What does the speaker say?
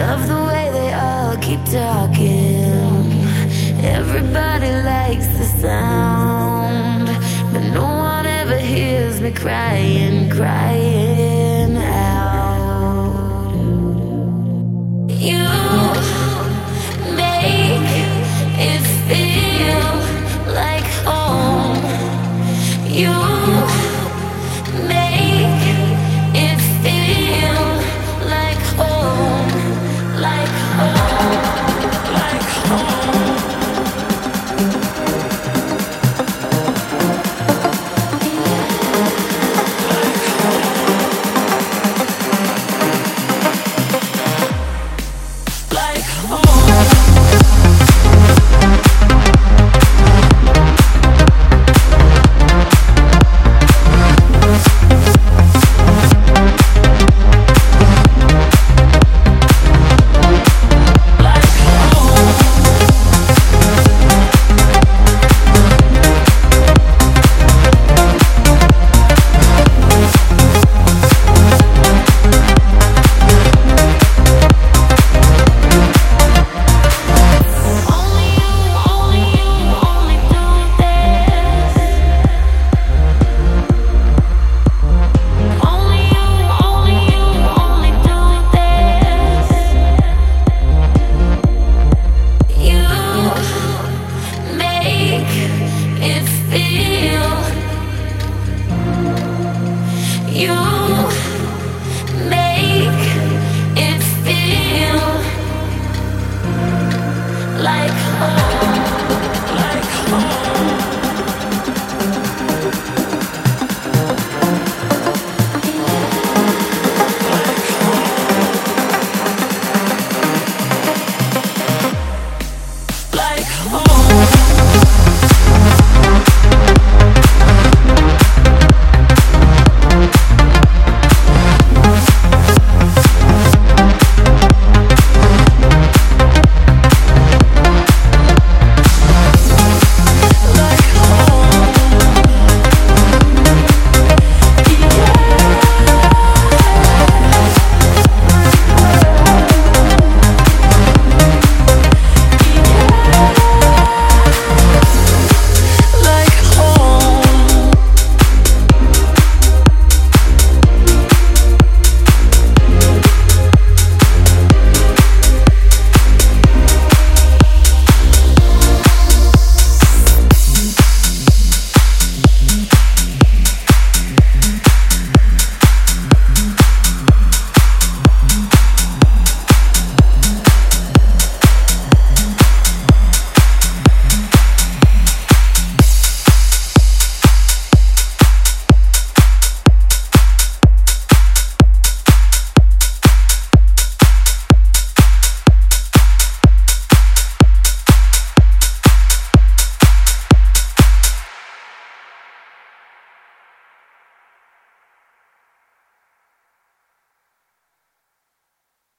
Love the way they all keep talking. Everybody likes the sound, but no one ever hears me crying, crying out. You make it feel like home. You. like home.